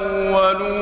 الأولون